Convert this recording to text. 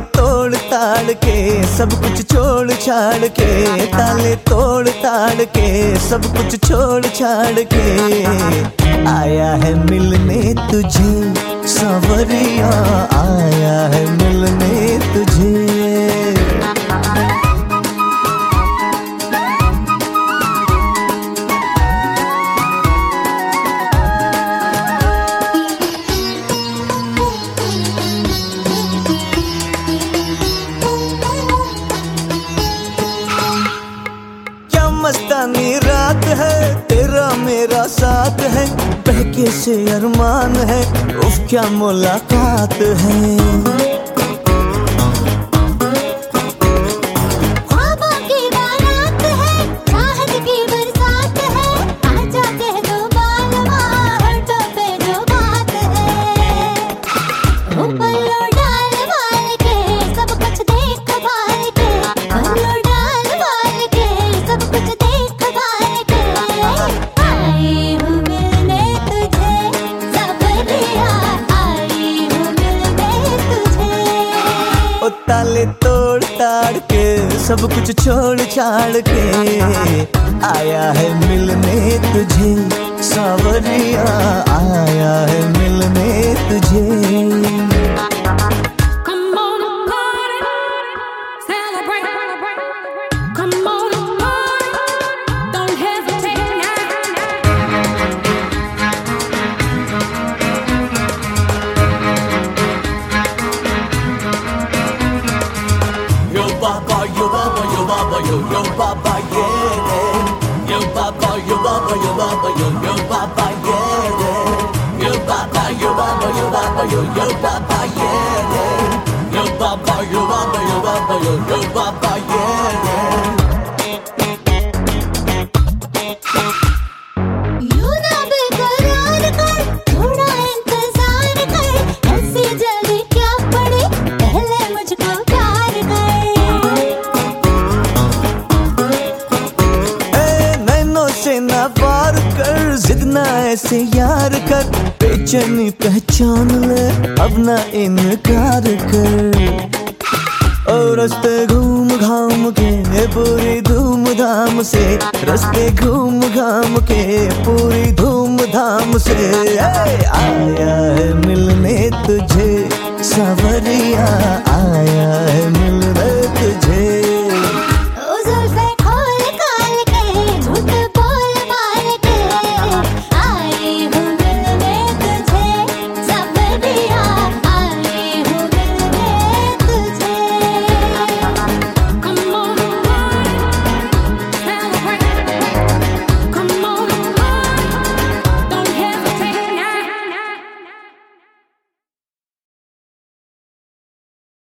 तोड़ ताड़ के, सब कुछ छोड़ छाड़ के, ताले तोड़ ताड़ के, सब कुछ छोड़ छाड़ के। आया है मिलने तुझे, सवरिया, आया है मिलने तुझे। है तेरा मेरा साथ है बहके से अरमान है उफ क्या मुलाकात है। ताले तोड़ ताड़ के, सब कुछ छोड़ छाड़ के आया है मिलने तुझे, सावरिया, आया है मिलने तुझे। Yo yo baba, yeah. Yo baba, yo baba, yo baba, yo yo baba, yeah. Yo baba, yo baba, yo baba, yo yo baba, yeah. Yo baba, yo baba, yo baba, yo yo baba, ऐसे यार कर, बेचैनी पहचान ले, अब ना इनकार कर। और रस्ते घूम घाम के, पूरी धूमधाम से। रस्ते घूम घाम के, पूरी धूमधाम से। आया है मिलने तुझे, सवरिया, आया है मिलने